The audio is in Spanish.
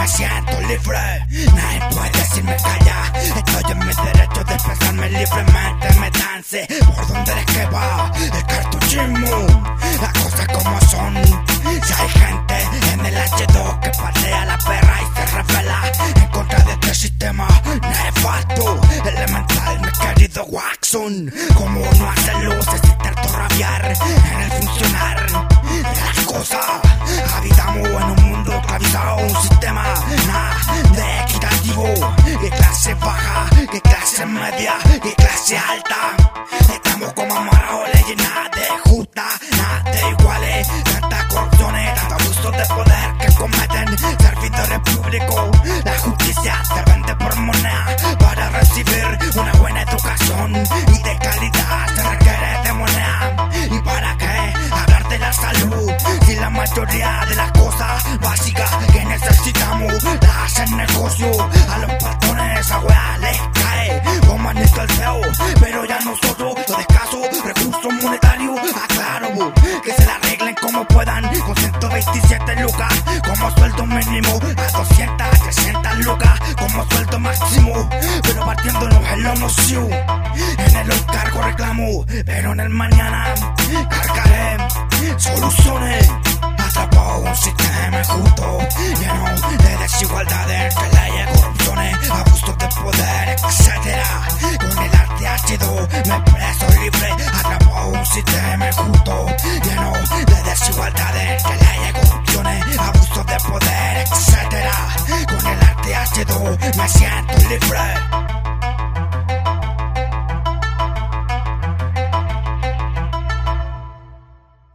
H2 me siento libre. Nadie puede decirme calla. Estoy en mi derecho de expresarme libremente. Me dance por donde es que va el cartuchismo. Las cosas como son. Si hay gente en el H2 que patea la perra y se revela en contra de este sistema nefasto, elemental, mi querido Waxon. Como no hace luz, es intento rabiar en el funcionar de las cosas. Media, y clase alta. Estamos como amarrados, leyes nada de justa, nada de iguales. Tanta corrupción, tanto abuso de poder que cometen servidores públicos. La justicia se vende por moneda para recibir una buena educación y de calidad se requiere de moneda. ¿Y para qué hablar de la salud si la mayoría pero ya nosotros los escasos recursos monetarios aclaro que se la arreglen como puedan. Con 127 lucas como sueldo mínimo. A 200 a 300 lucas como sueldo máximo. Pero partiéndonos en lo nocio en el hoy cargo reclamo pero en el mañana cargaré soluciones. Atrapado un sistema me siento libre